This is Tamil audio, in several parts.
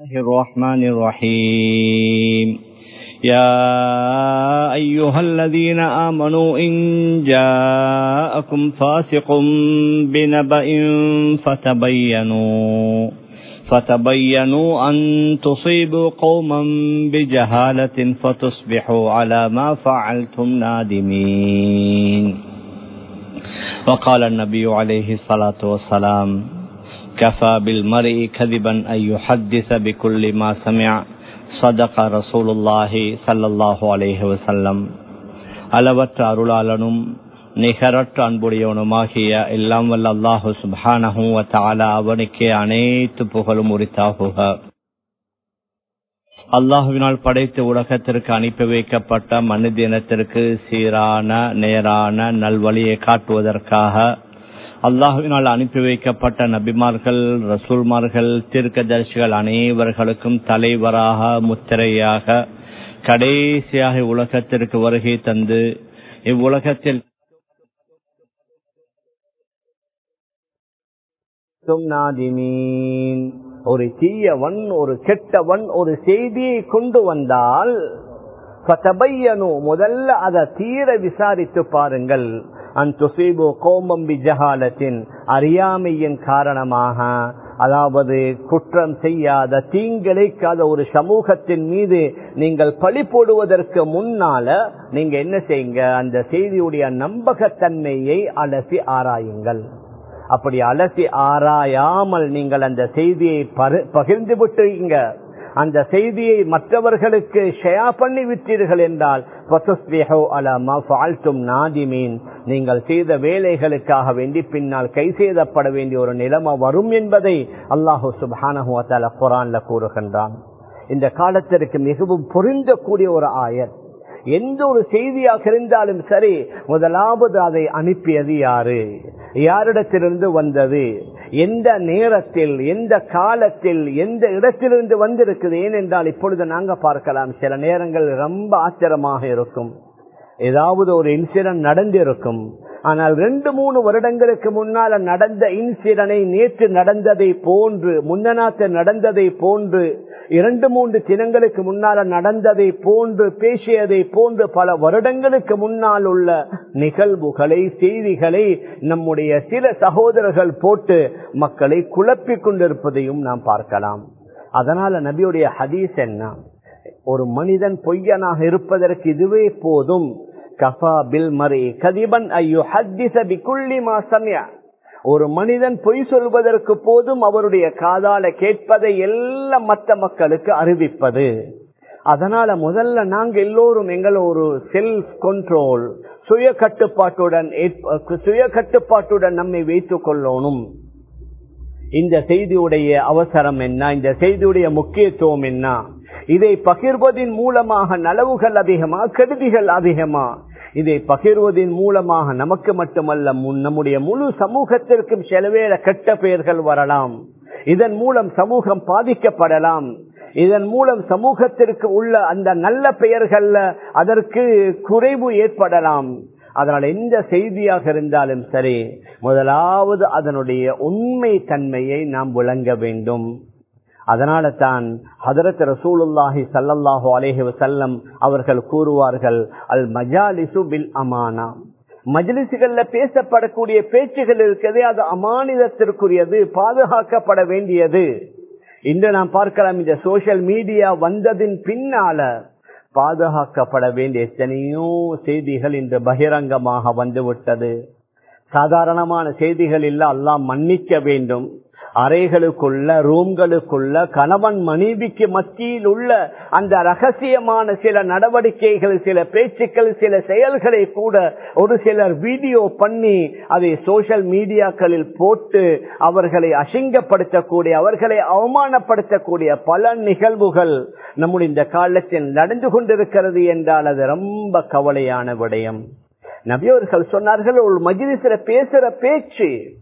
الله الرحمن الرحيم. يا أيها الذين آمنوا إن جاءكم فاسق بنبأ فتبينوا فتبينوا أن تصيبوا قوما بجهالة فتصبحوا على ما فعلتم نادمين. وقال النبي عليه الصلاة والسلام كفى بالمرء كذبا أن يحدث بكل ما سمع صدق رسول الله صلى الله عليه وسلم அளவற்ற அருளாளனும் நிகரற்ற அன்புடையவனுமாகிய எல்லாம் வல்ல அல்லாஹு சுபானஹூ தாலா அவனுக்கே அனைத்து புகழும் உரித்தாகுக அல்லாஹுவினால் படைத்து உலகத்திற்கு அனுப்பி வைக்கப்பட்ட மனித இனத்திற்கு சீரான நேரான நல்வழியை காட்டுவதற்காக அல்லாஹுவினால் அனுப்பி வைக்கப்பட்ட நபிமார்கள் ரசூல்மார்கள் தீர்க்கதர்சிகள் அனைவர்களுக்கும் தலைவராக முத்திரையாக கடைசியாக உலகத்திற்கு வருகை தந்து இவ்வுலகத்தில் ஒரு தீயவன் ஒரு கெட்டவன் ஒரு செய்தியை கொண்டு வந்தால் முதல்ல அதை தீர விசாரித்து பாருங்கள். அன்துசீபு கோமம் ஜஹாலத்தின் அறியாமையின் காரணமாக. அதாவது குற்றம் செய்யாத தீங்கிழைக்காத ஒரு சமூகத்தின் மீது நீங்கள் பழி போடுவதற்கு முன்னால நீங்க என்ன செய்யுங்க? அந்த செய்தியுடைய நம்பகத்தன்மையை அலசி ஆராயுங்கள். அப்படி அலசி ஆராயாமல் நீங்கள் அந்த செய்தியை பகிர்ந்து விட்டீங்க. அந்த செய்தியை மற்றவர்களுக்கு ஷேயா பண்ணி விட்டீர்கள் என்றால் நாதிமீன். நீங்கள் செய்த வேலைகளுக்காக வேண்டி பின்னால் கை செய்தப்பட வேண்டிய ஒரு நிலைமை வரும் என்பதை அல்லாஹு சுபானஹுவத்தால குரான்ல கூறுகின்றான். இந்த காலத்திற்கு மிகவும் பொருந்தக்கூடிய ஒரு ஆயர் எந்த ஒரு செய்தியாக இருந்தாலும் சரி முதலாவது அதை அனுப்பியது யாரு? யாரிடத்திலிருந்து வந்தது? எந்த நேரத்தில் எந்த காலத்தில் எந்த இடத்திலிருந்து வந்திருக்குது? ஏனென்றால் இப்பொழுது நாங்க பார்க்கலாம் சில நேரங்கள் ரொம்ப ஆச்சரியமாக இருக்கும். ஏதாவது ஒரு இன்சிடென்ட் நடந்திருக்கும். ஆனால் ரெண்டு மூணு வருடங்களுக்கு முன்னால் நடந்த இன்சிடனை நேற்று நடந்ததை போன்று முன்னநாத்து நடந்ததை போன்று இரண்டு மூன்று தினங்களுக்கு முன்னால நடந்ததை போன்று பேசியதை போன்று பல வருடங்களுக்கு முன்னால் உள்ள நிகழ்வுகளை செய்திகளை நம்முடைய சில சகோதரர்கள் போட்டு மக்களை குழப்பிக் கொண்டிருப்பதையும் நாம் பார்க்கலாம். அதனால நபியுடைய ஹதீஸ் என்ன? ஒரு மனிதன் பொய்யனாக இருப்பதற்கு இதுவே போதும். கஃபா பில் மறை கதிபன் ஐயோ ஹத்திச பிக்குள்ளி மாசமியா ஒரு மனிதன் பொய் சொல்வதற்கு போதும் அவருடைய காதால கேட்பதை எல்லாம் மற்ற மக்களுக்கு அறிவிப்பது. அதனால முதல்ல நாங்க எல்லோரும் எங்கள் ஒரு செல்ஃப் கண்ட்ரோல் சுய கட்டுப்பாட்டுடன் சுய கட்டுப்பாட்டுடன் நம்மை வைத்துக் கொள்ளணும். இந்த செய்தியுடைய அவசரம் என்ன? இந்த செய்தியுடைய முக்கியத்துவம் என்ன? இதை பகிர்வதின் மூலமாக நலவுகள் அதிகமா கெடுதிகள் அதிகமா? இதை பகிர்வதன் மூலமாக நமக்கு மட்டுமல்ல நம்முடைய முழு சமூகத்திற்கும் செலவேற கெட்ட பெயர்கள் வரலாம். இதன் மூலம் சமூகம் பாதிக்கப்படலாம். இதன் மூலம் சமூகத்திற்கு உள்ள அந்த நல்ல பெயர்கள்ல அதற்கு குறைவு ஏற்படலாம். அதனால் எந்த செய்தியாக இருந்தாலும் சரி முதலாவது அதனுடைய உண்மை தன்மையை நாம் விளங்க வேண்டும். அதனால தான் ஹதரத் ரசூலுல்லாஹி சல்லல்லாஹு அலேஹி வசல்லம் அவர்கள் கூறுவார்கள் அல் மஜாலிசு பில் அமானா. மஜ்லிசுகள்ல பேசப்படக்கூடிய பேச்சுகள் இருக்கிறதே அது அமானிதத்திற்குரியது பாதுகாக்கப்பட வேண்டியது. இன்று நாம் பார்க்கலாம் இந்த சோசியல் மீடியா வந்ததின் பின்னால பாதுகாக்கப்பட வேண்டிய எத்தனையோ செய்திகள் இன்று பகிரங்கமாக வந்துவிட்டது. சாதாரணமான செய்திகள் இல்ல எல்லாம் மன்னிக்க வேண்டும். அறைகளுக்குள்ள ரூம்களுக்குள்ள கணவன் மனைவிக்கு மத்தியில் உள்ள அந்த ரகசியமான சில நடவடிக்கைகள் சில பேச்சுக்கள் சில செயல்களை கூட ஒரு சிலர் வீடியோ பண்ணி அதை சோசியல் மீடியாக்களில் போட்டு அவர்களை அசிங்கப்படுத்தக்கூடிய அவர்களை அவமானப்படுத்தக்கூடிய பல நிகழ்வுகள் நம்முடைய இந்த காலத்தில் நடந்து கொண்டிருக்கிறது என்றால் அது ரொம்ப கவலையான விடயம். நபியவர்கள் சொன்னார்கள் ஒரு மஜிலிசில பேசுற பேச்சு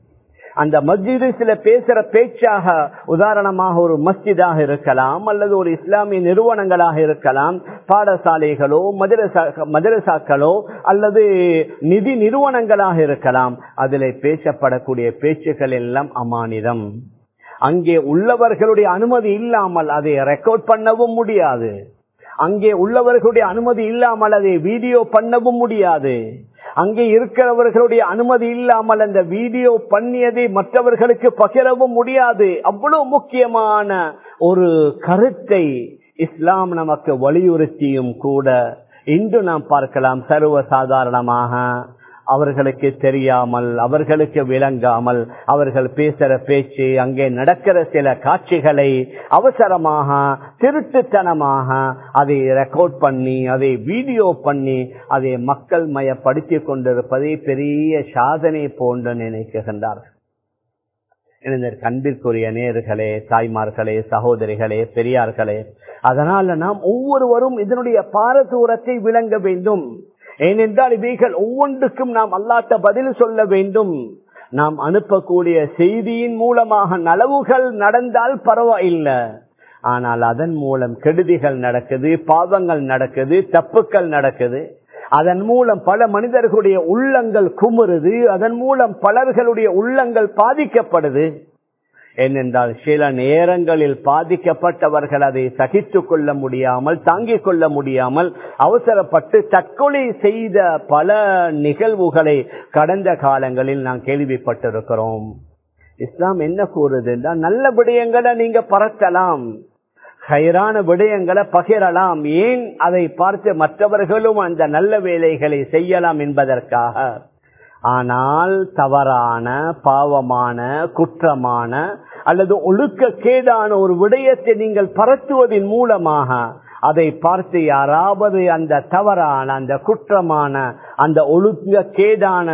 அந்த மஸ்ஜிதில் பேசுற பேச்சாக உதாரணமாக ஒரு மஸ்ஜிதாக இருக்கலாம் அல்லது ஒரு இஸ்லாமிய நிறுவனங்களாக இருக்கலாம் பாடசாலைகளோ மதரசா மதரசாக்களோ அல்லது நிதி நிறுவனங்களாக இருக்கலாம். அதில் பேசப்படக்கூடிய பேச்சுக்கள் எல்லாம் அமானிதம். அங்கே உள்ளவர்களுடைய அனுமதி இல்லாமல் அதை ரெக்கார்ட் பண்ணவும் முடியாது. அங்கே உள்ளவர்களுடைய அனுமதி இல்லாமல் அதை வீடியோ பண்ணவும் முடியாது. அங்கே இருக்கிறவர்களுடைய அனுமதி இல்லாமல் அந்த வீடியோ பண்ணியதை மற்றவர்களுக்கு பகிரவும் முடியாது. அவ்வளவு முக்கியமான ஒரு கருத்தை இஸ்லாம் நமக்கு வலியுறுத்தியும் கூட. இன்று நாம் பார்க்கலாம் சர்வ சாதாரணமாக அவர்களுக்கு தெரியாமல் அவர்களுக்கு விளங்காமல் அவர்கள் பேசுற பேச்சு அங்கே நடக்கிற சில காட்சிகளை அவசரமாக திருட்டுத்தனமாக அதை ரெக்கார்ட் பண்ணி அதை வீடியோ பண்ணி அதை மக்கள் மயப்படுத்திக் கொண்டிருப்பதை பெரிய சாதனை போன்று நினைக்கின்றார்கள் கண்பிற்குரிய நேர்களே தாய்மார்களே சகோதரிகளே பெரியார்களே அதனால நாம் ஒவ்வொருவரும் இதனுடைய பாரதூரத்தை விளங்க வேண்டும். ஏனென்றால் இவைகள் ஒவ்வொன்றுக்கும் நாம் அல்லாட்ட பதில் சொல்ல வேண்டும். நாம் அனுப்பக்கூடிய செய்தியின் மூலமாக நலவுகள் நடந்தால் பரவாயில்லை. ஆனால் அதன் மூலம் கெடுதிகள் நடக்குது பாவங்கள் நடக்குது தப்புக்கள் நடக்குது. அதன் மூலம் பல மனிதர்களுடைய உள்ளங்கள் குமுறுது அதன் மூலம் பலர்களுடைய உள்ளங்கள் பாதிக்கப்படுது. ஏனென்றால் சில நேரங்களில் பாதிக்கப்பட்டவர்கள் அதை சகித்துக் கொள்ள முடியாமல் தாங்கிக் கொள்ள முடியாமல் அவசரப்பட்டு தற்கொலை செய்த பல நிகழ்வுகளை கடந்த காலங்களில் நாம் கேள்விப்பட்டிருக்கிறோம். இஸ்லாம் என்ன கூறுது நல்ல விடயங்களை நீங்க பறக்கலாம் கயிறான விடயங்களை பகிரலாம் ஏன் அதை பார்த்து மற்றவர்களும் அந்த நல்ல வேலைகளை செய்யலாம் என்பதற்காக. ஆனால் தவறான பாவமான குற்றமான அல்லது ஒழுக்கக்கேடான ஒரு விடயத்தை நீங்கள் பரத்துவதன் மூலமாக அதை பார்த்து யாராவது அந்த தவறான அந்த குற்றமான அந்த ஒழுக்க கேடான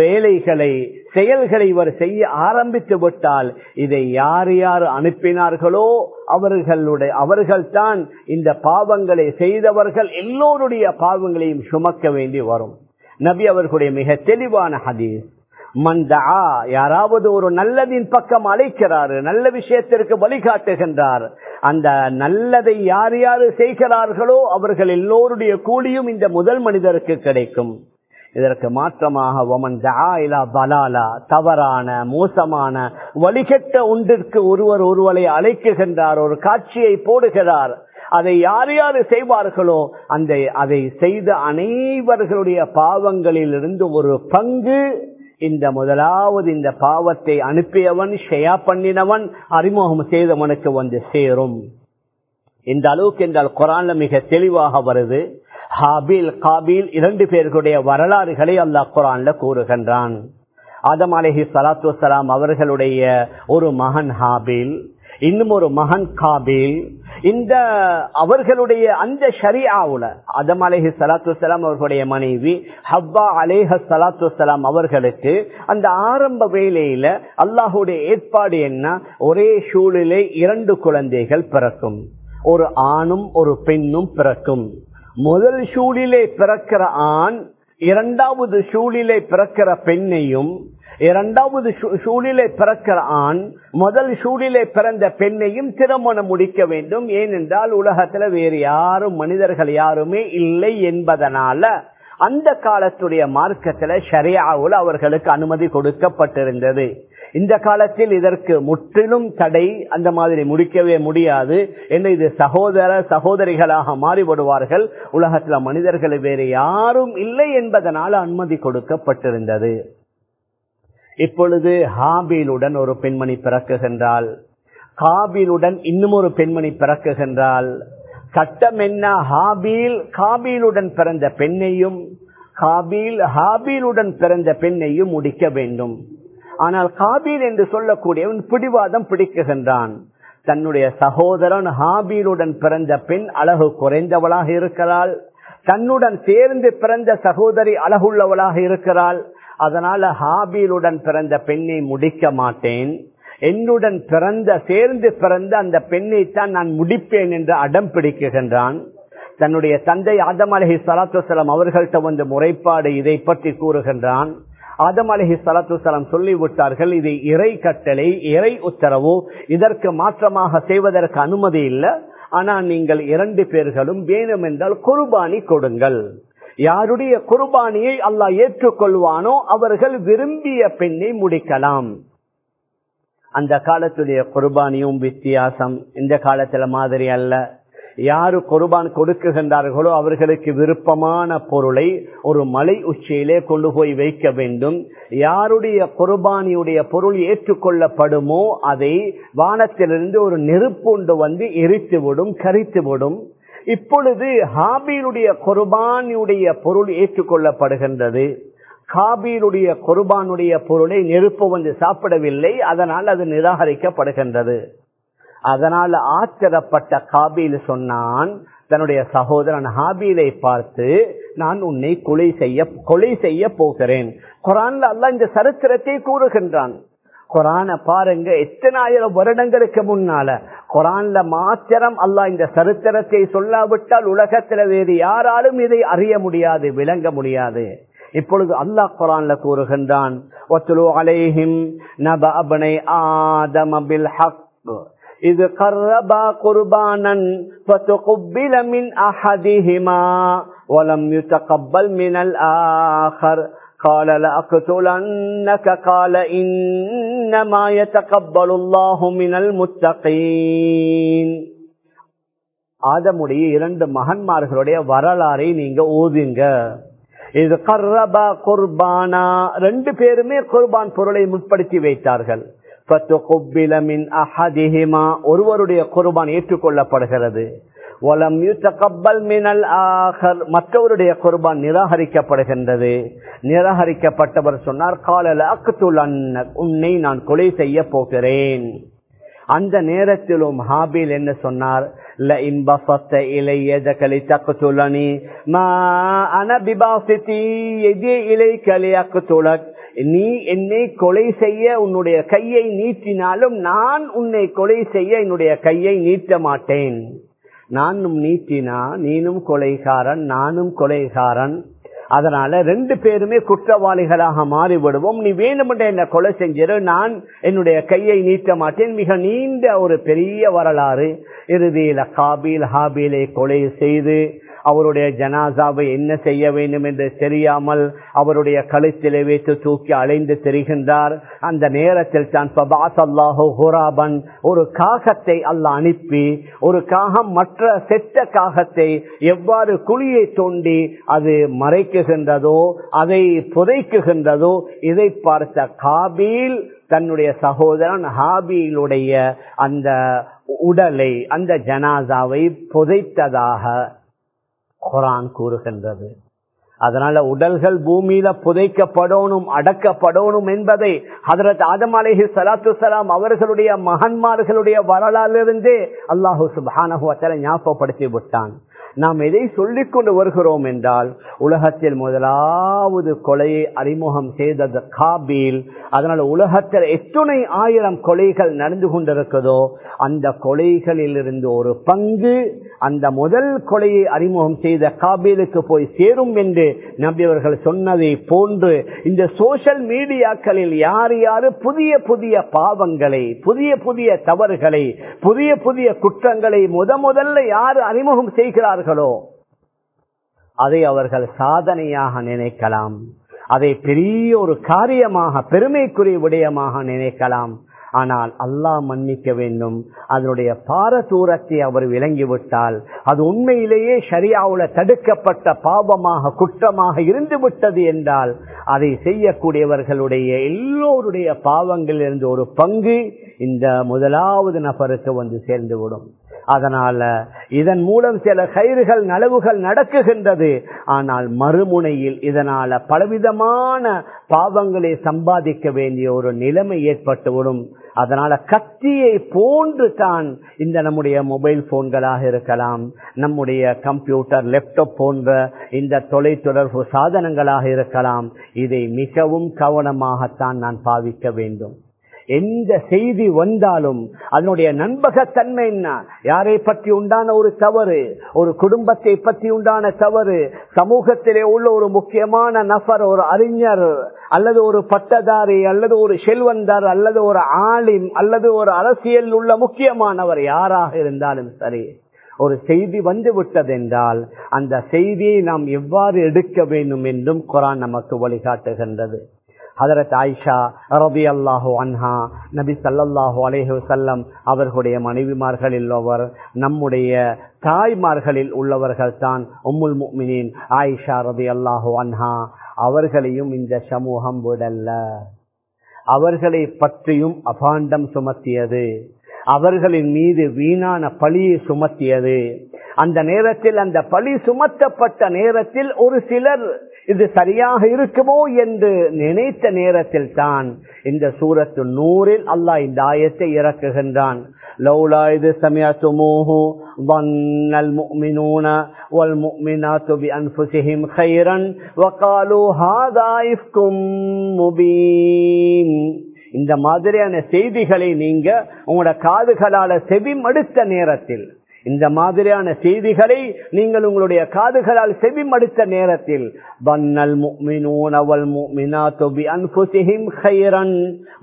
வேலைகளை செயல்களை இவர் செய்ய ஆரம்பித்து விட்டால் இதை யார் யார் அனுப்பினார்களோ அவர்களுடைய அவர்கள்தான் இந்த பாவங்களை செய்தவர்கள் எல்லோருடைய பாவங்களையும் சுமக்க வேண்டி வரும். நபி அவர்களுடைய மிக தெளிவான ஹதீஸ். மந்தா யாராவது ஒரு நல்லதின் பக்கம் அழைக்கிறாரு நல்ல விஷயத்திற்கு வழிகாட்டுகின்றார். அந்த நல்லதை யார் யாரு செய்கிறார்களோ அவர்கள் எல்லோருடைய கூலியும் இந்த முதல் மனிதருக்கு கிடைக்கும். இதற்கு மாற்றமாக பலாலா தவறான மோசமான வழிகட்ட ஒன்றிற்கு ஒருவர் ஒருவரை அழைக்குகின்றார் ஒரு காட்சியை போடுகிறார். அதை யார் யாரு செய்வார்களோ அந்த அதை செய்த அனைவர்களுடைய பாவங்களில் இருந்து ஒரு பங்கு இந்த முதலாவது இந்த பாவத்தை அனுப்பியவன் ஷெயா பண்ணினவன் அறிமுகம் செய்தவனுக்கு வந்து சேரும். இந்த அளவுக்கு என்றால் குரான்ல மிக தெளிவாக வருது. ஹாபில் காபில் இரண்டு பேர்களுடைய வரலாறுகளை அல்லாஹ் குரான்ல கூறுகின்றான். ஆதம் அலஹி சலாத்து வலாம் அவர்களுடைய ஒரு மகன் ஹாபில். இன்னும் ஒரு மகன் காபில். இந்த அவர்களுடைய அந்த ஷரியாவுல அதம் அலேஹி சலாத்து சலாம் அவர்களுடைய மனைவி ஹவ்வா அலேஹ சலாத்து சலாம் அவர்களுக்கு அந்த ஆரம்ப வேலையில அல்லாஹுடைய ஏற்பாடு என்ன? ஒரே சூழலே இரண்டு குழந்தைகள் பிறக்கும். ஒரு ஆணும் ஒரு பெண்ணும் பிறக்கும். முதல் சூழிலே பிறக்கிற ஆண் இரண்டாவது சூழிலே பிறக்கிற பெண்ணையும் இரண்டாவது சூழிலே பிறக்கிற ஆண் முதல் சூழிலே பிறந்த பெண்ணையும் திருமணம் முடிக்க வேண்டும். ஏனென்றால் உலகத்துல வேறு யாரும் மனிதர்கள் யாருமே இல்லை என்பதனால அந்த காலத்துடைய மார்க்கத்துல ஷரியாவுல அவர்களுக்கு அனுமதி கொடுக்கப்பட்டிருந்தது. இந்த காலத்தில் இதற்கு முற்றிலும் தடை அந்த மாதிரி முடிக்கவே முடியாது என்று இது சகோதர சகோதரிகளாக மாறிவிடுவார்கள். உலகத்துல மனிதர்கள் வேறு யாரும் இல்லை என்பதனால் அனுமதி கொடுக்கப்பட்டிருந்தது. இப்பொழுது ஹாபீலுடன் ஒரு பெண்மணி பிறக்குகின்றால் காபீலுடன் இன்னும் ஒரு பெண்மணி பிறக்குகின்றால் சட்டம் என்ன? ஹாபீல் காபீலுடன் பிறந்த பெண்ணையும் காபீல் ஹாபீலுடன் பிறந்த பெண்ணையும் முடிக்க வேண்டும். ஆனால் காபீல் என்று சொல்லக்கூடியவன் பிடிவாதம் பிடிக்குகின்றான். தன்னுடைய சகோதரன் ஹாபீலுடன் பிறந்த பெண் அழகு குறைந்தவளாக இருக்கிறாள். தன்னுடன் சேர்ந்து பிறந்த சகோதரி அழகுள்ளவளாக இருக்கிறாள். அதனால ஹாபீலுடன் பிறந்த பெண்ணை முடிக்க மாட்டேன். என்னுடன் பிறந்த சேர்ந்து பிறந்த அந்த பெண்ணைத்தான் நான் முடிப்பேன் என்று அடம் பிடிக்குகின்றான். தன்னுடைய தந்தை ஆதம் அலஹி சலாத்துசலம் அவர்கள்ட்ட வந்து முறைப்பாடு இதை பற்றி கூறுகின்றான். ஆதம் அலஹி சலாத்துசலாம் சொல்லிவிட்டார்கள் இது இறை கட்டளை இறை உத்தரவு இதற்கு மாற்றமாக செய்வதற்கு அனுமதி இல்லை. ஆனால் நீங்கள் இரண்டு பேர்களும் வேணும் என்றால் குர்பானி கொடுங்கள். யாருடைய குர்பானியை அல்லாஹ் ஏற்றுக்கொள்வானோ அவர்கள் விரும்பிய பெண்ணை முடிக்கலாம். அந்த காலத்துடைய குர்பானியும் வித்தியாசம். இந்த காலத்துல மாதிரி அல்ல. யாரு குர்பான் கொடுக்குகின்றார்களோ அவர்களுக்கு விருப்பமான பொருளை ஒரு மலை உச்சியிலே கொண்டு போய் வைக்க வேண்டும். யாருடைய குர்பானியுடைய பொருள் ஏற்றுக்கொள்ளப்படுமோ அதை வானத்திலிருந்து ஒரு நெருப்புண்டு வந்து எரித்துவிடும் கரித்துவிடும். இப்பொழுது ஹாபியினுடைய குர்பானியுடைய பொருள் ஏற்றுக்கொள்ளப்படுகின்றது. காபீலுடைய குர்பானுடைய பொருளை நெருப்பு வந்து சாப்பிடவில்லை அதனால் அது நிராகரிக்கப்படுகின்றது. அதனால் ஆச்சரப்பட்ட காபீல் சொன்னான் தன்னுடைய சகோதரன் ஹாபீலை பார்த்து நான் உன்னை கொலை செய்ய கொலை செய்ய போகிறேன். குரான்ல அல்ல இந்த சரித்திரத்தை கூறுகின்றான். குரான பாருங்க எத்தனாயிரம் வருடங்களுக்கு முன்னால குரான்ல மாத்திரம் அல்லாஹ் இந்த சரித்திரத்தை சொல்லாவிட்டால் உலகத்துல வேறு யாராலும் இதை அறிய முடியாது விளங்க முடியாது. இப்பொழுது அல்லாஹ் குரான்ல கூறுகின்றான் ஒத்துலு அலைஹிம் நப அபனை ஆதம பில் ஹக் إذ قربا قربانا فتقبل من أحدهما ولم يتقبل من الآخر قال لأقتلنك قال إنما يتقبل الله من المتقين ஆதமுடைய இரண்டு மகன்மார்களுடைய வரலாறை நீங்க ஓதுங்க இது கர்ரபா குர்பானா ரெண்டு பேருமே குர்பான் பொருளை முற்படுத்தி வைத்தார்கள் ஒருவருடைய குர்பான் ஏற்றுக்கொள்ளப்படுகிறது. மற்றவருடைய குர்பான் நிராகரிக்கப்படுகின்றது. நிராகரிக்கப்பட்டவர் சொன்னார் காலல அக்குத்துல் உன்னை நான் கொலை செய்ய போகிறேன். அந்த நேரத்திலும் ஹாபில் என்ன சொன்னார்? நீ என்னை கொலை செய்ய உன்னுடைய கையை நீட்டினாலும் நான் உன்னை கொலை செய்ய என்னுடைய கையை நீட்ட மாட்டேன். நானும் நீட்டினா நீனும் கொலைகாரன் நானும் கொலைகாரன். அதனால ரெண்டு பேருமே குற்றவாளிகளாக மாறிவிடுவோம். நீ வேணுமென்ற என்ன கொலை செஞ்சிரு. நான் என்னுடைய கையை நீட்ட மாட்டேன். மிக நீண்ட ஒரு பெரிய வரலாறு. இறுதியில காபீல் ஹாபீலை கொலை செய்து அவருடைய ஜனாசாவை என்ன செய்ய வேண்டும் என்று தெரியாமல் அவருடைய கழுத்திலே வைத்து தூக்கி அலைந்து தெரிகின்றார். அந்த நேரத்தில் தான் ஹுராபன் ஒரு காகத்தை அல்ல அனுப்பி ஒரு காகம் மற்ற செத்த காகத்தை எவ்வாறு குழியை தோண்டி அது மறைக்க மறைக்குகின்றதோ அதை புதைக்குகின்றதோ இதை பார்த்த காபீல் தன்னுடைய சகோதரன் ஹாபீலுடைய அந்த உடலை அந்த ஜனாதாவை புதைத்ததாக குரான் கூறுகின்றது. அதனால உடல்கள் பூமியில புதைக்கப்படணும் அடக்கப்படணும் என்பதை ஹதரத் ஆதம் அலேஹி சலாத்து சலாம் அவர்களுடைய மகன்மார்களுடைய வரலாறிலிருந்தே அல்லாஹூ சுபானகுவத்தலை ஞாபகப்படுத்தி விட்டான். நாம் எதை சொல்லிக் கொண்டு வருகிறோம் என்றால் உலகத்தில் முதலாவது கொலையை அறிமுகம் செய்தது காபில். அதனால் உலகத்தில் எத்துணை ஆயிரம் கொலைகள் நடந்து கொண்டிருக்கிறதோ அந்த கொலைகளில் இருந்து ஒரு பங்கு அந்த முதல் கொலையை அறிமுகம் செய்த காபிலுக்கு போய் சேரும் என்று நம்பியவர்கள் சொன்னதை போன்று இந்த சோசியல் மீடியாக்களில் யார் யாரு புதிய புதிய பாவங்களை புதிய புதிய தவறுகளை புதிய புதிய குற்றங்களை முத முதல்ல யார் அறிமுகம் செய்கிறார்கள் அதை அவர்கள் சாதனையாக நினைக்கலாம். அதை பெரிய ஒரு காரியமாக பெருமைக்குரிய விடயமாக நினைக்கலாம். ஆனால் அல்லாஹ் மன்னிக்க வேண்டும். அதனுடைய பாரதூரத்தை அவர் விளங்கிவிட்டால் அது உண்மையிலேயே சரியாவுல தடுக்கப்பட்ட பாவமாக குற்றமாக இருந்து விட்டது என்றால் அதை செய்யக்கூடியவர்களுடைய எல்லோருடைய பாவங்களிலிருந்து ஒரு பங்கு இந்த முதலாவது நபருக்கு வந்து சேர்ந்துவிடும். அதனால இதன் மூலம் சில கயிறுகள் நலவுகள் நடக்குகின்றது. ஆனால் மறுமுனையில் இதனால பலவிதமான பாவங்களை சம்பாதிக்க வேண்டிய ஒரு நிலைமை ஏற்பட்டுவிடும். அதனால கத்தியை போன்று தான் இந்த நம்முடைய மொபைல் போன்களாக இருக்கலாம் நம்முடைய கம்ப்யூட்டர் லேப்டாப் போன்ற இந்த தொலைத்தொடர்பு சாதனங்களாக இருக்கலாம். இதை மிகவும் கவனமாகத்தான் நான் பாவிக்க வேண்டும். எந்த செய்தி வந்தாலும் அதனுடைய நண்பகத்தன்மை என்ன? யாரை பற்றி உண்டான ஒரு தவறு? ஒரு குடும்பத்தை பற்றி உண்டான தவறு? சமூகத்திலே உள்ள ஒரு முக்கியமான நபர் ஒரு அறிஞர் அல்லது ஒரு பட்டதாரி அல்லது ஒரு செல்வந்தர் அல்லது ஒரு ஆளின் அல்லது ஒரு அரசியல் உள்ள முக்கியமானவர் யாராக இருந்தாலும் சரி ஒரு செய்தி வந்து விட்டதென்றால் அந்த செய்தியை நாம் எவ்வாறு எடுக்க வேண்டும் என்றும் குரான் நமக்கு வழிகாட்டுகின்றது. ஹதரத் ஆயிஷா ரபி அல்லாஹு அன்ஹா நபி சல்லல்லாஹு அலேஹு செல்லம் அவர்களுடைய மனைவிமார்களில் உள்ளவர் நம்முடைய தாய்மார்களில் உள்ளவர்கள் தான் உம்முல் முக்மினின் ஆயிஷா ரபி அல்லாஹு அன்ஹா. அவர்களையும் இந்த சமூகம் விடல்ல அவர்களை பற்றியும் அபாண்டம் சுமத்தியது. அவர்களின் மீது வீணான பழியை சுமத்தியது. அந்த நேரத்தில் அந்த பழி சுமத்தப்பட்ட நேரத்தில் ஒரு சிலர் இது சரியாக இருக்குமோ என்று நினைத்த நேரத்தில் தான் இந்த சூரத்து நூறில் அல்லாஹ் இந்த ஆயத்தை இறக்குகின்றான். லௌலா இது சமயத்துமோஹு வன்னல் முஃமினூன வல் முஃமினாத்து பி அன்ஃபுசிஹிம் கைரன் வகாலு ஹாதா இஃப்கும் முபீன். இந்த மாதிரியான செய்திகளை நீங்க உங்களோட காதுகளால செவி மடுத்த நேரத்தில் இந்த மாதிரியான செய்திகளை நீங்கள் உங்களுடைய காதுகளால் செவி மடித்த நேரத்தில் வன்னல் முக்மினூனவல் முக்மினாத்துபி அன்புசிஹிம் ஹைரன்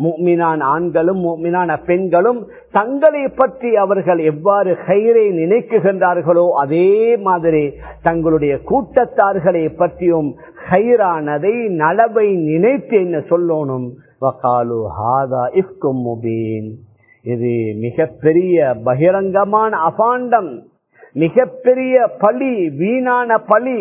முக்மினான் ஆண்களும் முக்மினான பெண்களும் தங்களை பற்றி அவர்கள் எவ்வாறு ஹைரை நினைக்குகின்றார்களோ அதே மாதிரி தங்களுடைய கூட்டத்தார்களை பற்றியும் ஹைரானதை நலவை நினைத்து என்ன சொல்லணும்? வகாலு ஹாதா இஃப்கும் முபீன். இது மிகப்பெரிய பகிரங்கமான அபாண்டம் மிகப்பெரிய பழி வீணான பழி.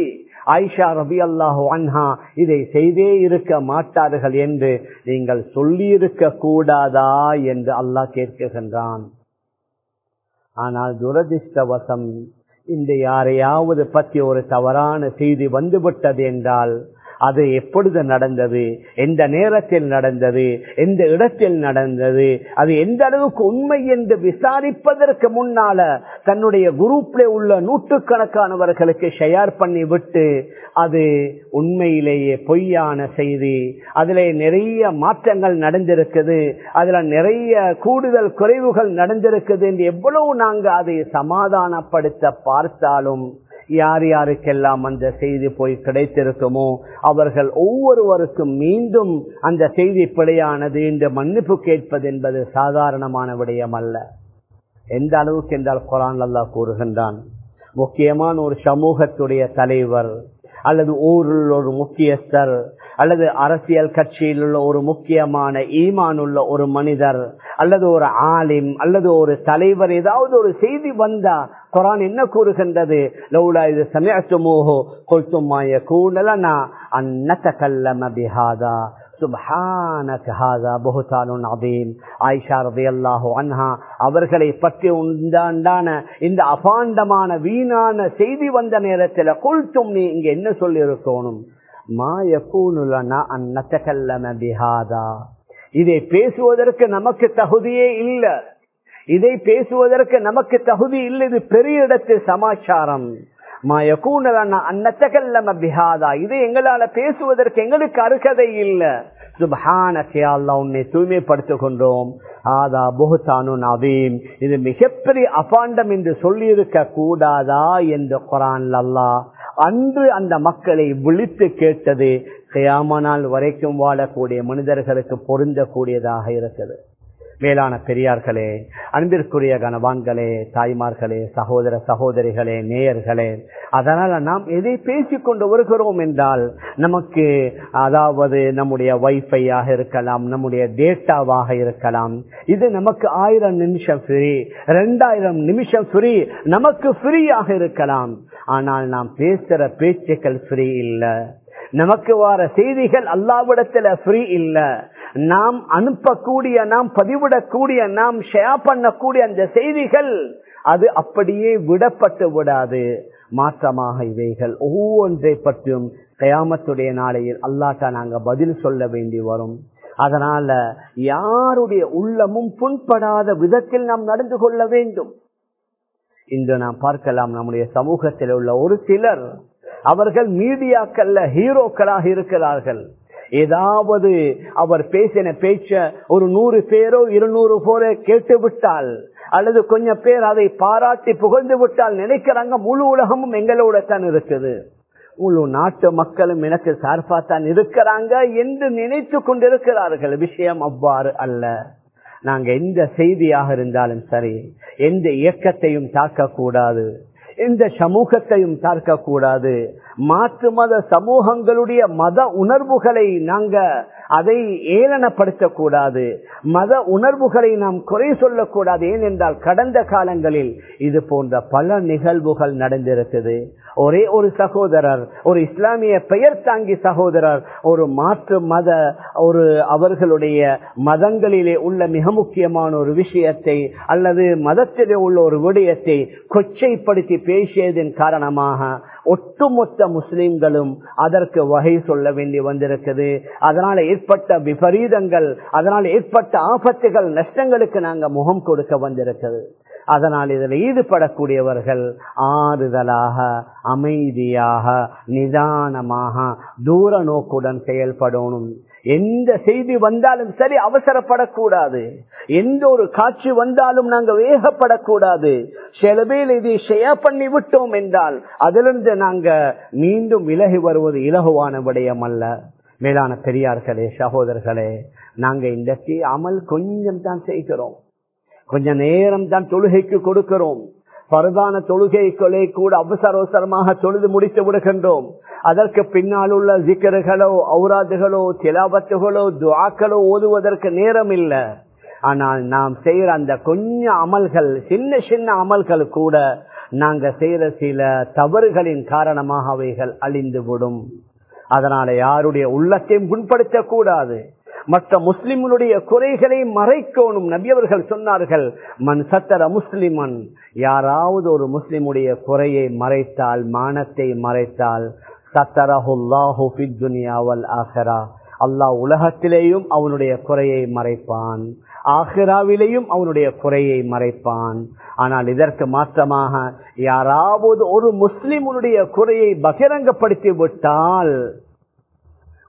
ஆயிஷா ரபி அல்லாஹு அன்ஹா இதை செய்தே இருக்க மாட்டார்கள் என்று நீங்கள் சொல்லியிருக்க கூடாதா என்று அல்லாஹ் கேட்கின்றான். ஆனால் துரதிருஷ்டவசம் இந்த யாரையாவது பற்றி ஒரு தவறான செய்தி வந்துவிட்டது என்றால் அது எப்பொழுது நடந்தது? எந்த நேரத்தில் நடந்தது? எந்த இடத்தில் நடந்தது? அது எந்த அளவுக்கு உண்மை என்று விசாரிப்பதற்கு முன்னால தன்னுடைய குரூப்ல உள்ள நூற்றுக்கணக்கானவர்களுக்கு ஷேர் பண்ணி விட்டு அது உண்மையிலேயே பொய்யான செய்தி. அதுல நிறைய மாற்றங்கள் நடந்திருக்குது. அதுல நிறைய கூடுதல் குறைவுகள் நடந்திருக்குது என்று எவ்வளவு நாங்கள் அதை சமாதானப்படுத்த பார்த்தாலும் யார் யாருக்கெல்லாம் அந்த செய்தி போய் கிடைத்திருக்குமோ அவர்கள் ஒவ்வொருவருக்கும் மீண்டும் அந்த செய்தி பிழையானது என்று மன்னிப்பு கேட்பது என்பது சாதாரணமான விடயம் அல்ல. எந்த அளவுக்கு என்றால் குரான் அல்லா கூறுகின்றான். முக்கியமான ஒரு சமூகத்துடைய தலைவர் அல்லது ஊரில் ஒரு முக்கியஸ்தர் அல்லது அரசியல் கட்சியில் உள்ள ஒரு முக்கியமான ஈமான் உள்ள ஒரு மனிதர் அல்லது ஒரு ஆலிம் அல்லது ஒரு தலைவர் ஏதாவது ஒரு செய்தி வந்தா குரான் என்ன கூறுகின்றது? லவுலா இது சமயத்துமோகோ கொல்துமாய கூடலனா அன்னதகல்லம பிஹாதா. அவர்களை பற்றி உண்டான இந்த அபாண்டமான வீணான செய்தி வந்த நேரத்தில் கொல்தும் நீ இங்க என்ன சொல்லி இருக்கணும் இதை பேசுவதற்கு நமக்கு தகுதியே இல்லை. இதை பேசுவதற்கு நமக்கு தகுதி இல்லை இது பெரிய இடத்து சமாச்சாரம். இது எங்களால பேசுவதற்கு எங்களுக்கு அருகதை இல்லை. உன்னை தூய்மைப்படுத்திக் கொண்டோம் ஆதா புகுத்தானு நவீம் இது மிகப்பெரிய அபாண்டம் என்று சொல்லியிருக்க கூடாதா என்று குரான் அல்லா அன்று அந்த மக்களை விழித்து கேட்டது கயாமனால் வரைக்கும் வாழக்கூடிய மனிதர்களுக்கு பொருந்தக்கூடியதாக இருக்குது. மேலான பெரியார்களே அன்பிற்குரிய கனவான்களே தாய்மார்களே சகோதர சகோதரிகளே நேயர்களே அதனால நாம் எதை பேசிக் கொண்டு வருகிறோம் என்றால் நமக்கு அதாவது நம்முடைய வைஃபையாக இருக்கலாம் நம்முடைய டேட்டாவாக இருக்கலாம். இது நமக்கு ஆயிரம் நிமிஷம் ஃப்ரீ ரெண்டாயிரம் நிமிஷம் ஃப்ரீ நமக்கு ஃப்ரீயாக இருக்கலாம். ஆனால் நாம் பேசுற பேச்சுக்கள் ஃப்ரீ இல்லை. நமக்கு வர செய்திகள் அல்லாவிடத்துல ஃப்ரீ இல்லை. நாம் அனுப்பக்கூடிய நாம் பதிவிடக்கூடிய நாம் ஷேர் பண்ணக்கூடிய அந்த செய்திகள் அது அப்படியே விடப்பட்டு விடாது. மாற்றமாக இவைகள் ஒவ்வொன்றை பற்றியும் கயாமத்துடைய நாளையில் அல்லாட்டா நாங்க பதில் சொல்ல வேண்டி வரும். அதனால யாருடைய உள்ளமும் புண்படாத விதத்தில் நாம் நடந்து கொள்ள வேண்டும். இன்று நாம் பார்க்கலாம் நம்முடைய சமூகத்தில் உள்ள ஒரு சிலர் அவர்கள் மீடியாக்கள்ல ஹீரோக்களாக இருக்கிறார்கள். ஏதாவது அவர் பேசின பேச்ச ஒரு நூறு பேரோ இருநூறு பேரோ கேட்டு விட்டால் அல்லது கொஞ்சம் பேர் அதை பாராட்டி புகழ்ந்து விட்டால் நினைக்கிறாங்க முழு உலகமும் எங்களோட தான் இருக்குது. முழு நாட்டு மக்களும் எனக்கு சார்பா தான் இருக்கிறாங்க என்று நினைத்து கொண்டிருக்கிறார்கள். விஷயம் அவ்வாறு அல்ல. நாங்க எந்த செய்தியாக இருந்தாலும் சரி எந்த இயக்கத்தையும் தாக்கக்கூடாது எந்த சமூகத்தையும் தாக்கக்கூடாது. மாற்று மத சமூகங்களுடைய மத உணர்வுகளை நாங்க அதை ஏளனப்படுத்தக்கூடாது. மத உணர்வுகளை நாம் குறை சொல்லக்கூடாது. ஏனென்றால் கடந்த காலங்களில் இது போன்ற பல நிகழ்வுகள் நடந்திருக்குது. ஒரே ஒரு சகோதரர் ஒரு இஸ்லாமிய பெயர் தாங்கி சகோதரர் ஒரு மாற்று மத ஒரு அவர்களுடைய மதங்களிலே உள்ள மிக முக்கியமான ஒரு விஷயத்தை அல்லது மதத்திலே உள்ள ஒரு விடயத்தை கொச்சைப்படுத்தி பேசியதன் காரணமாக ஒட்டுமொத்த முஸ்லிம்களும் அதற்கு வகை சொல்ல வேண்டி வந்திருக்குது. அதனால ஏற்பட்ட விபரீதங்கள் அதனால் ஏற்பட்ட ஆபத்துகள் நஷ்டங்களுக்கு நாங்க முகம் கொடுக்க வந்திருக்கிறது அதனால் இதில் ஈடுபடக்கூடியவர்கள் ஆறுதலாக அமைதியாக நிதானமாக தூர நோக்குடன் செயல்படணும். எந்த செய்தி வந்தாலும் சரி அவசரப்படக்கூடாது. எந்த ஒரு காட்சி வந்தாலும் நாங்கள் வேகப்படக்கூடாது. சில பேர் இதை ஷேர் பண்ணி விட்டோம் என்றால் அதிலிருந்து நாங்க மீண்டும் விலகி வருவது இலகுவான விடயம் அல்ல. மேலான பெரியார்களே சகோதரர்களே நாங்க இன்றைக்கு அமல் கொஞ்சம் தான் செய்கிறோம். கொஞ்ச நேரம் தான் தொழுகைக்கு கொடுக்கிறோம். பரதான தொழுகைகளை கூட அவசர அவசரமாக தொழுது முடித்து விடுகின்றோம். அதற்கு பின்னால் உள்ள ஜிக்கர்களோ ஔராதுகளோ திலாபத்துகளோ துவாக்களோ ஓதுவதற்கு நேரம் இல்லை ஆனால் நாம் செய்யற அந்த கொஞ்சம் அமல்கள் சின்ன சின்ன அமல்கள் கூட நாங்க செய்யற சில தவறுகளின் காரணமாக அவைகள் அழிந்துவிடும். அதனால யாருடைய உள்ளத்தையும் புண்படுத்தக்கூடாது. மற்ற முஸ்லிம்களுடைய குறைகளை மறைக்கணும். நபியவர்கள் சொன்னார்கள் மண் சத்தர முஸ்லிமன். யாராவது ஒரு முஸ்லிமுடைய குறையை மறைத்தால் மானத்தை மறைத்தால் சத்தரஹுல்லாஹுல் ஆஹரா. அல்லாஹ் உலகத்திலேயும் அவனுடைய குறையை மறைப்பான். ஆஹிராவிலேயும் அவனுடைய குறையை மறைப்பான். ஆனால் இதற்கு மாற்றமாக யாராவது ஒரு முஸ்லிமுடைய குறையை பகிரங்கப்படுத்தி விட்டால்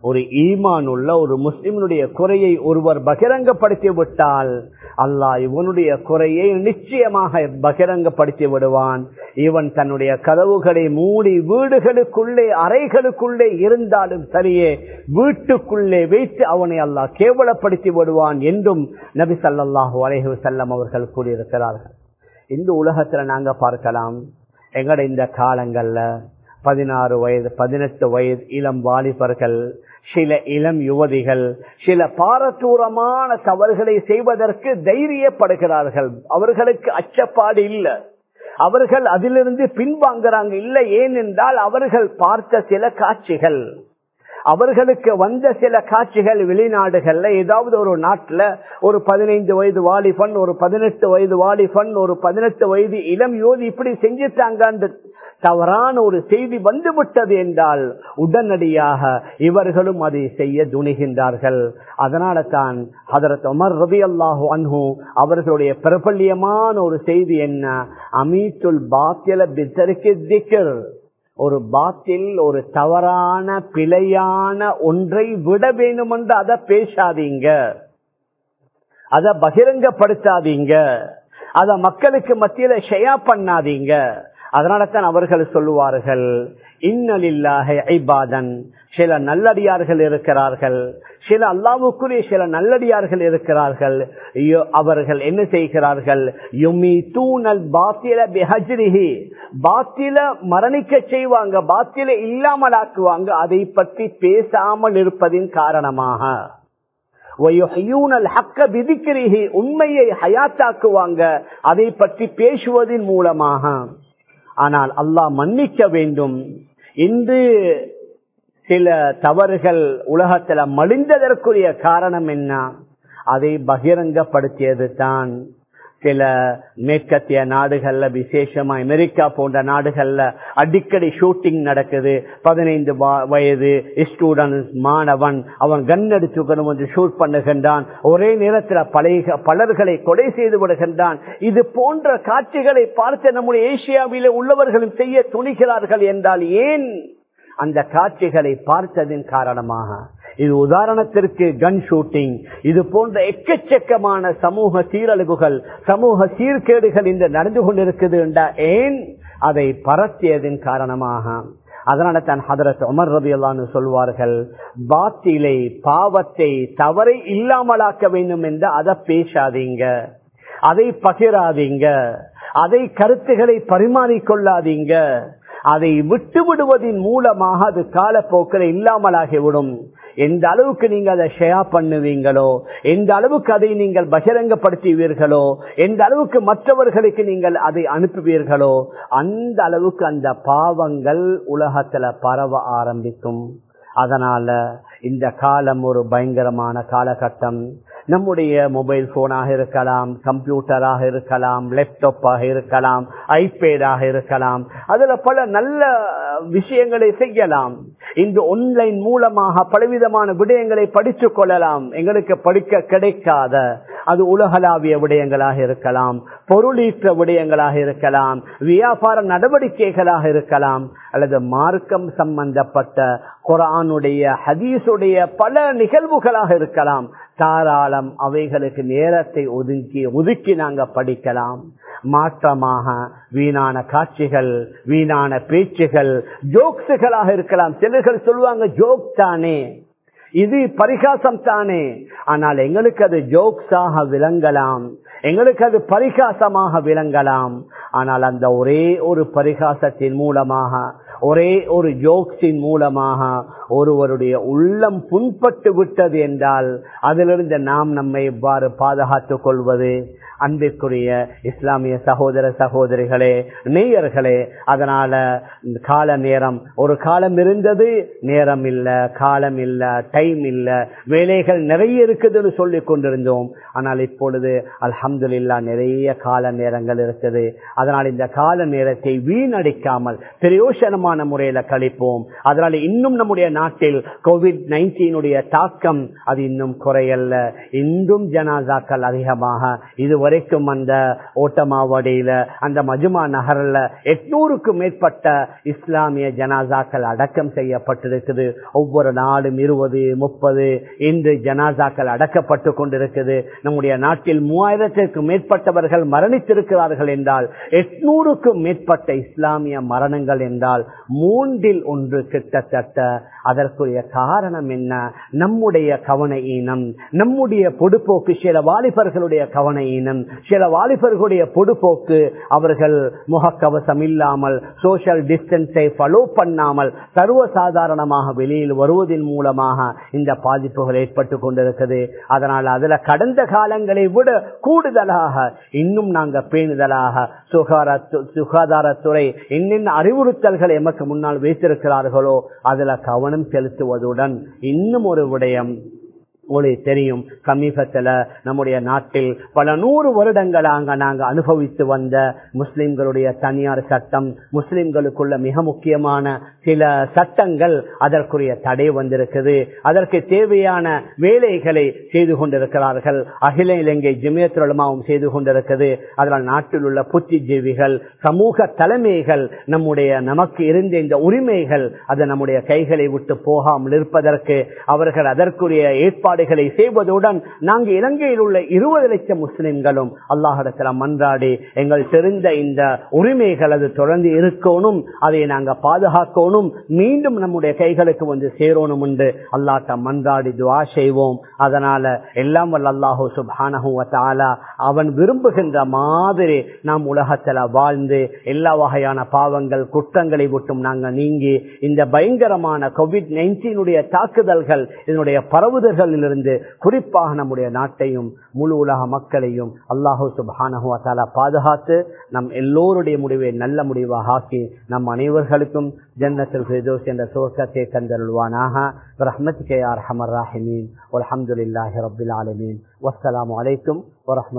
ஒரு ஈமான் உள்ள ஒரு முஸ்லிம்னுடைய குறையை ஒருவர் பகிரங்கப்படுத்தி விட்டால் அல்லாஹ் இவனுடைய குறையை நிச்சயமாக பகிரங்கப்படுத்தி விடுவான். இவன் தன்னுடைய கதவுகளை மூடி வீடுகளுக்குள்ளே அறைகளுக்குள்ளே இருந்தாலும் சரியே வீட்டுக்குள்ளே வைத்து அவனை அல்லாஹ் கேவலப்படுத்தி விடுவான் என்றும் நபி சல்லாஹூ அலைஹு செல்லம் அவர்கள் கூறியிருக்கிறார்கள். இந்த உலகத்துல நாங்க பார்க்கலாம். எங்கட இந்த காலங்கள்ல பதினாறு வயது பதினெட்டு வயது இளம் வாலிபர்கள் சில இளம் யுவதிகள் சில பாரதூரமான தவறுகளை செய்வதற்கு தைரியப்படுகிறார்கள். அவர்களுக்கு அச்சப்பாடு இல்லை. அவர்கள் அதிலிருந்து பின்வாங்குறாங்க. இல்லை ஏனென்றால் அவர்கள் பார்த்த சில காட்சிகள். அவர்களுக்கு வந்த சில காட்சிகள் வெளிநாடுகள்ல ஏதாவது ஒரு நாட்டுல ஒரு பதினைந்து வயது வாலிபன் ஒரு பதினெட்டு வயது வாலிபன் ஒரு பதினெட்டு வயது இளம் யோதி இப்படி செஞ்சிட்டாங்க அந்த தவறான ஒரு செய்தி வந்துவிட்டது என்றால் உடனடியாக இவர்களும் அதை செய்ய துணிகின்றார்கள். அதனால தான் அதரத் உமர் ரபி அல்லாஹு அன்ஹு அவர்களுடைய பிரபல்யமான ஒரு செய்தி என்ன? அமீத்துல் பாத்தியல பித்தருக்கு திக்கர் ஒரு பாத்தில் ஒரு தவறான பிழையான ஒன்றை விட வேணுமென்று அதை பேசாதீங்க. அதை பகிரங்கப்படுத்தாதீங்க. அத மக்களுக்கு மத்தியில ஷெயா பண்ணாதீங்க. அதனாலதான் அவர்கள் சொல்லுவார்கள் இன்னலில்லாக ஐபாதன் சில நல்லடியார்கள் இருக்கிறார்கள். சில அல்லாவுக்குரிய சில நல்லடியார்கள் இருக்கிறார்கள். அவர்கள் என்ன செய்கிறார்கள்? யுமி தூணல் பாத்தியில பாத்தில மரணிக்க செய்வாங்க பாத்தில இல்லாமல் ஆக்குவாங்க அதை பற்றி பேசாமல் இருப்பதின் காரணமாக. உண்மையை ஹயாத்தாக்குவாங்க. அதை பற்றி பேசுவதன் மூலமாக. ஆனால் அல்லாஹ் மன்னிக்க வேண்டும். இன்று சில தவறுகள் உலகத்துல மலிந்ததற்குரிய காரணம் என்ன? அதை பகிரங்கப்படுத்தியது தான் சில மேற்கத்திய நாடுகள்ல விசேஷமா அமெரிக்கா போன்ற நாடுகள்ல அடிக்கடி ஷூட்டிங் நடக்குது. பதினைந்து வயது ஸ்டூடெண்ட் மாணவன் அவன் கன் அடிச்சுக்கணும் என்று ஷூட் பண்ணுகின்றான். ஒரே நேரத்தில் பழைய பலர்களை கொலை செய்து விடுகின்றான். இது போன்ற காட்சிகளை பார்த்து நம்முடைய ஏசியாவிலே உள்ளவர்களும் செய்ய துணிகிறார்கள் என்றால் ஏன்? அந்த காட்சிகளை பார்த்ததின் காரணமாக இது உதாரணத்திற்கு கன் ஷூட்டிங் இது போன்ற எக்கச்சக்கமான சமூக சீரழிவுகள் சமூக சீர்கேடுகள் இன்று நடந்து கொண்டிருக்குது என்றா ஏன் அதை பரத்தியதின் காரணமாக? அதனால தான் ஹதரத் உமர் ரபி அல்லான்னு சொல்வார்கள் பாத்திலை பாவத்தை தவறை இல்லாமலாக்க வேண்டும் என்று அதை பேசாதீங்க. அதை பகிராதீங்க. அதை கருத்துக்களை பரிமாறிக்கொள்ளாதீங்க. அதை விட்டு விடுவதின் மூலமாக அது காலப்போக்கில் இல்லாமலாகிவிடும் எந்த அளவுக்கு நீங்க அதை ஷேர் பண்ணுவீங்களோ எந்த அளவுக்கு அதை நீங்கள் பகிரங்கப்படுத்துவீர்களோ எந்த அளவுக்கு மற்றவர்களுக்கு நீங்கள் அதை அனுப்புவீர்களோ அந்த அளவுக்கு அந்த பாவங்கள் உலகத்துல பரவ ஆரம்பிக்கும். அதனால இந்த காலம் ஒரு பயங்கரமான காலகட்டம். நம்முடைய மொபைல் போனாக இருக்கலாம் கம்ப்யூட்டராக இருக்கலாம் லேப்டாப்பாக இருக்கலாம் ஐபேடாக இருக்கலாம். அதுல பல நல்ல விஷயங்களை செய்யலாம். இந்த ஒன்லைன் மூலமாக பலவிதமான விடயங்களை படித்துக் கொள்ளலாம். எங்களுக்கு படிக்க கிடைக்காத அது உலகளாவிய விடயங்களாக இருக்கலாம் பொருளீற்ற விடயங்களாக இருக்கலாம் வியாபார நடவடிக்கைகளாக இருக்கலாம் அல்லது மார்க்கம் சம்பந்தப்பட்ட குரானுடைய ஹதீஸுடைய பல நிகழ்வுகளாக இருக்கலாம். தாராளம் அவைகளுக்கு நேரத்தை ஒதுக்கி ஒதுக்கி நாங்கள் படிக்கலாம். மாற்றமாக வீணான காட்சிகள் வீணான பேச்சுகள் ஜோக்ஸுகளாக இருக்கலாம். சிலர்கள் சொல்லுவாங்க ஜோக் தானே. இது பரிகாசம் தானே. ஆனால் எங்களுக்கு அது ஜோக்ஸாக விளங்கலாம். எங்களுக்கு அது பரிகாசமாக விளங்கலாம். ஆனால் அந்த ஒரே ஒரு பரிகாசத்தின் மூலமாக ஒரே ஒரு ஜோக்ஸின் மூலமாக ஒருவருடைய உள்ளம் புண்பட்டு விட்டது என்றால் அதிலிருந்து நாம் நம்மை எவ்வாறு பாதுகாத்துக் கொள்வது? அன்பிற்குரிய இஸ்லாமிய சகோதர சகோதரிகளே நேயர்களே அதனால கால நேரம் ஒரு காலம் இருந்தது நேரம் இல்ல காலம் இல்ல டைம் இல்ல வேலைகள் நிறைய இருக்குதுன்னு சொல்லி கொண்டிருந்தோம். ஆனால் இப்பொழுது அல்ஹம்துலில்லா நிறைய கால நேரங்கள் இருக்குது. அதனால் இந்த கால நேரத்தை வீணடிக்காமல் பிரயோசனமான முறையில கழிப்போம். அதனால இன்னும் நம்முடைய நாட்டில் கோவிட் நைன்டீனுடைய தாக்கம் அது இன்னும் குறையல்ல. இன்றும் ஜனாதாக்கள் அதிகமாக இதுவரை வரைக்கும் அந்த ஓட்டமாவடியில அந்த மஜுமா நகரில் எட்நூறுக்கும் மேற்பட்ட இஸ்லாமிய ஜனாசாக்கள் அடக்கம் செய்யப்பட்டிருக்குது. ஒவ்வொரு நாளும் இருபது முப்பது இன்று ஜனாசாக்கள் அடக்கப்பட்டு கொண்டிருக்குது. நம்முடைய நாட்டில் மூவாயிரத்திற்கும் மேற்பட்டவர்கள் மரணித்திருக்கிறார்கள் என்றால் எட்நூறுக்கும் மேற்பட்ட இஸ்லாமிய மரணங்கள் என்றால் மூன்றில் ஒன்று கிட்டத்தட்ட அதற்குரிய காரணம் என்ன? நம்முடைய கவன ஈனம் நம்முடைய பொடுப்போக்கு சில வாலிபர்களுடைய கவன ஈனம் சில வாலிபர்களுடைய பொடுப்போக்கு அவர்கள் முகக்கவசம் இல்லாமல் சோசியல் டிஸ்டன்ஸை ஃபாலோ பண்ணாமல் சர்வசாதாரணமாக வெளியில் வருவதன் மூலமாக இந்த பாதிப்புகள் ஏற்பட்டு கொண்டிருக்கிறது அதனால் அதுல கடந்த காலங்களை விட கூடுதலாக இன்னும் நாங்க பேணுதலாக சுகாதாரத்துறை என்னென்ன அறிவுறுத்தல்கள் எமக்கு முன்னால் வைத்திருக்கிறார்களோ அதுல கவனம் செலுத்துவதுடன் இன்னும் ஒரு விடயம் உங்களுக்கு தெரியும். சமீபத்துல நம்முடைய நாட்டில் பல நூறு வருடங்களாக நாங்க அனுபவித்து வந்த முஸ்லிம்களுடைய தனியார் சட்டம் முஸ்லிம்களுக்குள்ள மிக முக்கியமான சில சட்டங்கள் அதற்குரிய தடை வந்திருக்குது. அதற்கு தேவையான வேலைகளை செய்து கொண்டிருக்கிறார்கள். அகில இலங்கை ஜிமியத்துலமாவும் செய்து கொண்டிருக்கிறது அதனால் நாட்டில் உள்ள புத்திஜீவிகள் சமூக தலைமைகள் நம்முடைய நமக்கு இருந்த இந்த உரிமைகள் அது நம்முடைய கைகளை விட்டு போகாமல் இருப்பதற்கு அவர்கள் அதற்குரிய ஏற்பாடு செயல்பாடுகளை செய்வதுடன் நாங்கள் இலங்கையில் உள்ள இருபது லட்சம் முஸ்லிம்களும் அல்லாஹிடத்தில் மன்றாடி எங்கள் தெரிந்த இந்த உரிமைகள் அது தொடர்ந்து இருக்கணும் அதை நாங்கள் பாதுகாக்கணும் மீண்டும் நம்முடைய கைகளுக்கு வந்து சேரணும் என்று அல்லாட்ட மன்றாடி துவா செய்வோம். அதனால எல்லாம் வல்ல அல்லாஹூ சுபானஹூ அவன் விரும்புகின்ற மாதிரி நாம் உலகத்தில் வாழ்ந்து எல்லா வகையான பாவங்கள் குற்றங்களை விட்டும் நாங்கள் நீங்கி இந்த பயங்கரமான கோவிட் நைன்டீனுடைய தாக்குதல்கள் இதனுடைய பரவுதல்களில் இருந்து குறிப்பாக நம்முடைய நாட்டையும் முழு உலக மக்களையும் அல்லாஹூ சுபானஹுவத்தாலா பாதுகாத்து நம் எல்லோருடைய முடிவை நல்ல முடிவாக ஆக்கி நம் அனைவர்களுக்கும் ஜன்னத்தில் ஃபிர்தோஸ் என்ற சுவர்க்கத்தை தந்தருள்வானாக. ரஹ்மத் கே ஆர் ஹமர் ராஹிமீன். அலமதுல்லாஹி ரபில் ஆலமீன். வசலாம் அலைக்கும் வரஹ்மத்